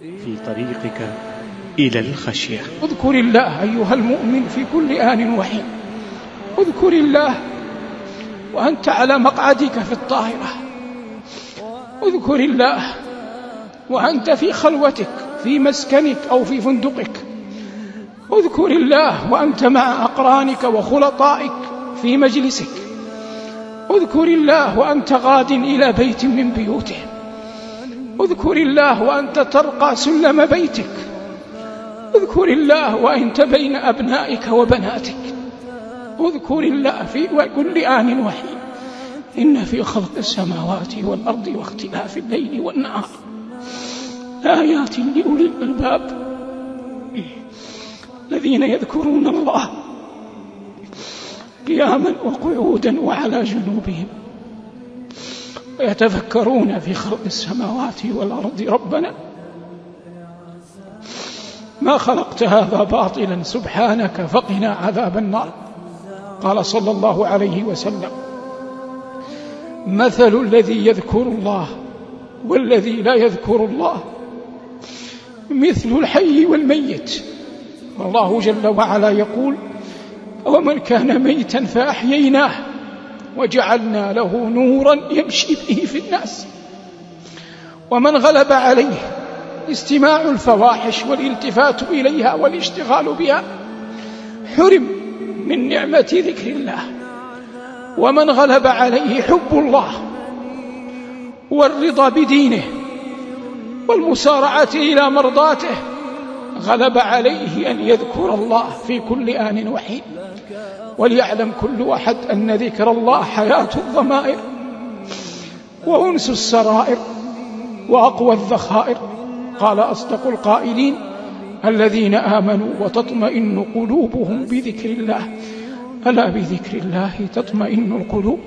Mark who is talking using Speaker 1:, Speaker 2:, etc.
Speaker 1: في طريقك إلى الخشية.
Speaker 2: اذكر الله أيها المؤمن في كل آن وحين اذكر الله وأنت على مقعدك في الطائرة. اذكر الله وأنت في خلوتك في مسكنك أو في فندقك. اذكر الله وأنت مع أقرانك وخلطائك في مجلسك. اذكر الله وأنت غاد إلى بيت من بيوته اذكر الله وأنت ترقى سلم بيتك. اذكر الله وأنت بين أبنائك وبناتك. اذكر الله في كل آن وحين إن في خلق السماوات والأرض واختلاف الليل والنهار. آيات لأولي الألباب. الذين يذكرون الله قياما وقعودا وعلى جنوبهم. ويتفكرون في خلق السماوات والأرض. ربنا ما خلقت هذا باطلا. سبحانك فقنا عذاب النار. قال صلى الله عليه وسلم مثل الذي يذكر الله والذي لا يذكر الله. مثل الحي والميت. والله جل وعلا يقول ومن كان ميتا فأحييناه وجعلنا له نورا يمشي به في الناس. ومن غلب عليه استماع الفواحش والالتفات إليها والاشتغال بها حرم من نعمة ذكر الله. ومن غلب عليه حب الله والرضا بدينه والمسارعة إلى مرضاته غلب عليه أن يذكر الله في كل آن وحين وليعلم كل أحد أن ذكر الله حياة الضمائر وأنس السرائر وأقوى الذخائر. قال أصدق القائلين الذين آمنوا وتطمئن قلوبهم بذكر الله. ألا بذكر الله تطمئن القلوب؟